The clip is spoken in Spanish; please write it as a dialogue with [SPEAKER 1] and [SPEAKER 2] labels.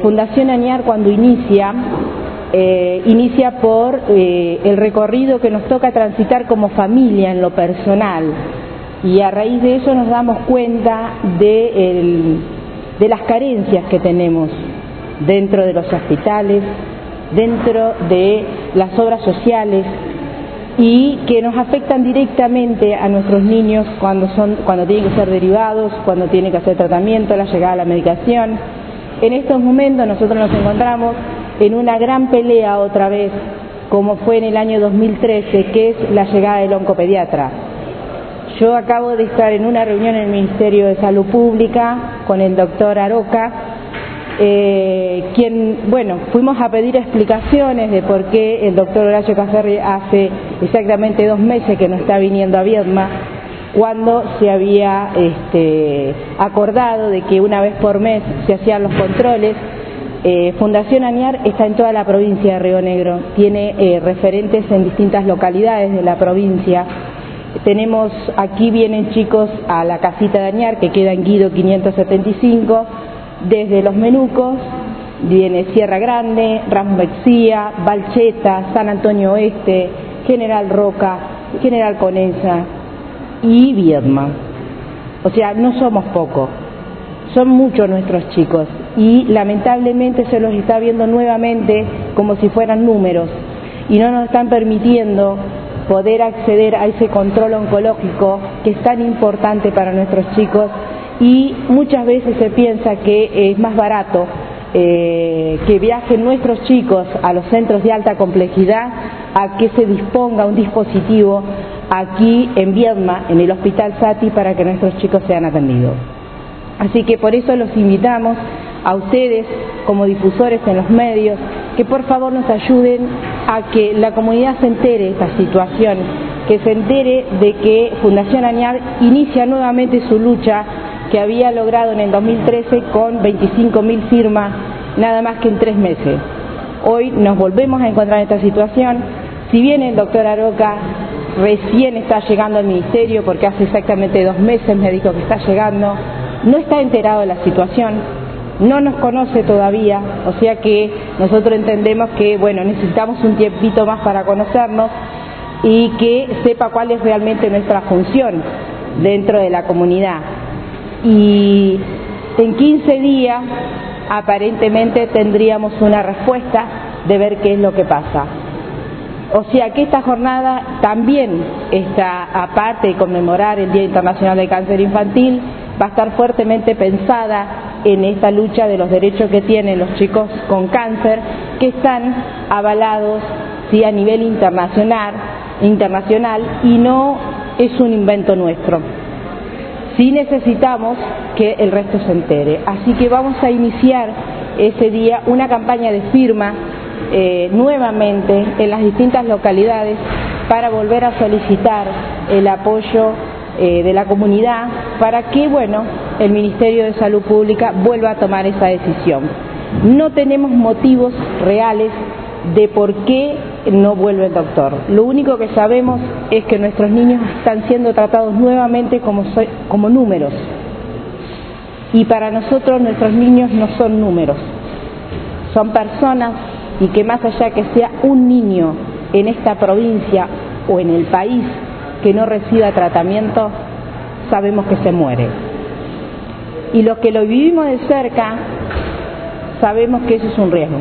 [SPEAKER 1] Fundación Añar cuando inicia, eh, inicia por eh, el recorrido que nos toca transitar como familia en lo personal. Y a raíz de eso nos damos cuenta de, el, de las carencias que tenemos dentro de los hospitales, dentro de las obras sociales y que nos afectan directamente a nuestros niños cuando, son, cuando tienen que ser derivados, cuando tienen que hacer tratamiento, la llegada a la medicación en estos momentos nosotros nos encontramos en una gran pelea otra vez, como fue en el año 2013, que es la llegada del oncopediatra. Yo acabo de estar en una reunión en el Ministerio de Salud Pública con el doctor Aroca, eh, quien, bueno, fuimos a pedir explicaciones de por qué el doctor Horacio Caferri hace exactamente dos meses que no está viniendo a Viedma cuando se había este, acordado de que una vez por mes se hacían los controles. Eh, Fundación Añar está en toda la provincia de Río Negro, tiene eh, referentes en distintas localidades de la provincia. Tenemos, aquí vienen chicos a la casita de Añar, que queda en Guido 575, desde Los Menucos, viene Sierra Grande, Ramos Mexía, Valcheta, San Antonio Oeste, General Roca, General Conesa, y Viedma. O sea, no somos pocos, son muchos nuestros chicos. Y lamentablemente se los está viendo nuevamente como si fueran números. Y no nos están permitiendo poder acceder a ese control oncológico que es tan importante para nuestros chicos. Y muchas veces se piensa que es más barato eh, que viajen nuestros chicos a los centros de alta complejidad a que se disponga un dispositivo aquí en Viedma, en el Hospital Sati, para que nuestros chicos sean atendidos. Así que por eso los invitamos a ustedes como difusores en los medios que por favor nos ayuden a que la comunidad se entere de esta situación, que se entere de que Fundación Añar inicia nuevamente su lucha que había logrado en el 2013 con 25.000 firmas nada más que en tres meses. Hoy nos volvemos a encontrar en esta situación. Si bien el doctor Aroca recién está llegando al ministerio porque hace exactamente dos meses me dijo que está llegando, no está enterado de la situación, no nos conoce todavía, o sea que nosotros entendemos que bueno, necesitamos un tiempito más para conocernos y que sepa cuál es realmente nuestra función dentro de la comunidad. Y en 15 días aparentemente tendríamos una respuesta de ver qué es lo que pasa. O sea que esta jornada también está, aparte de conmemorar el Día Internacional del Cáncer Infantil, va a estar fuertemente pensada en esta lucha de los derechos que tienen los chicos con cáncer, que están avalados sí, a nivel internacional, internacional y no es un invento nuestro. Sí necesitamos que el resto se entere. Así que vamos a iniciar ese día una campaña de firma eh, nuevamente en las distintas localidades para volver a solicitar el apoyo eh, de la comunidad para que, bueno, el Ministerio de Salud Pública vuelva a tomar esa decisión. No tenemos motivos reales de por qué no vuelve el doctor. Lo único que sabemos es que nuestros niños están siendo tratados nuevamente como, como números. Y para nosotros nuestros niños no son números, son personas y que más allá que sea un niño en esta provincia o en el país que no reciba tratamiento, sabemos que se muere. Y los que lo vivimos de cerca, sabemos que eso es un riesgo.